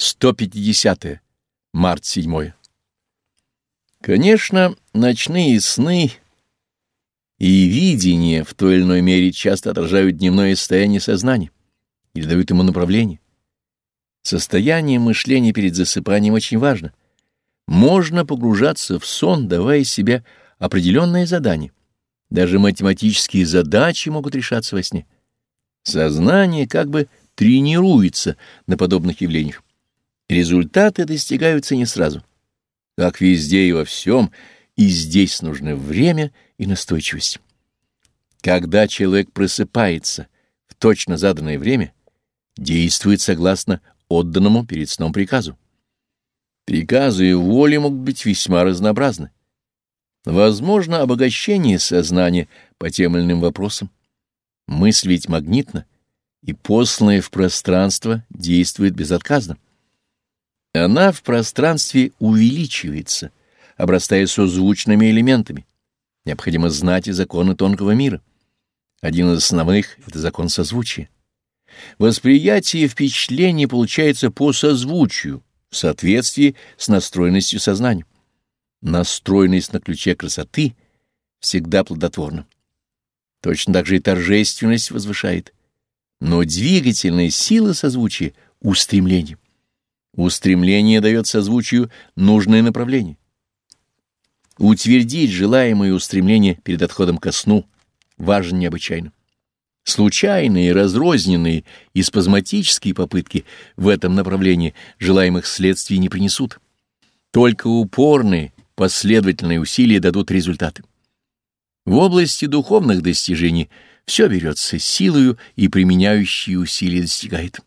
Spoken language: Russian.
150. -е. Март 7. Конечно, ночные сны и видения в той или иной мере часто отражают дневное состояние сознания или дают ему направление. Состояние мышления перед засыпанием очень важно. Можно погружаться в сон, давая себе определенное задание. Даже математические задачи могут решаться во сне. Сознание как бы тренируется на подобных явлениях. Результаты достигаются не сразу. Как везде и во всем, и здесь нужно время и настойчивость. Когда человек просыпается в точно заданное время, действует согласно отданному перед сном приказу. Приказы и воли могут быть весьма разнообразны. Возможно обогащение сознания по тем или иным вопросам. Мысль ведь магнитна, и посланная в пространство действует безотказно. Она в пространстве увеличивается, обрастая созвучными элементами. Необходимо знать и законы тонкого мира. Один из основных — это закон созвучия. Восприятие и впечатление получается по созвучию, в соответствии с настроенностью сознания. Настроенность на ключе красоты всегда плодотворна. Точно так же и торжественность возвышает. Но двигательная сила созвучия — устремление. Устремление дает созвучию нужное направление. Утвердить желаемое устремление перед отходом ко сну важно необычайно. Случайные, разрозненные и спазматические попытки в этом направлении желаемых следствий не принесут. Только упорные, последовательные усилия дадут результаты. В области духовных достижений все берется силою и применяющие усилия достигает.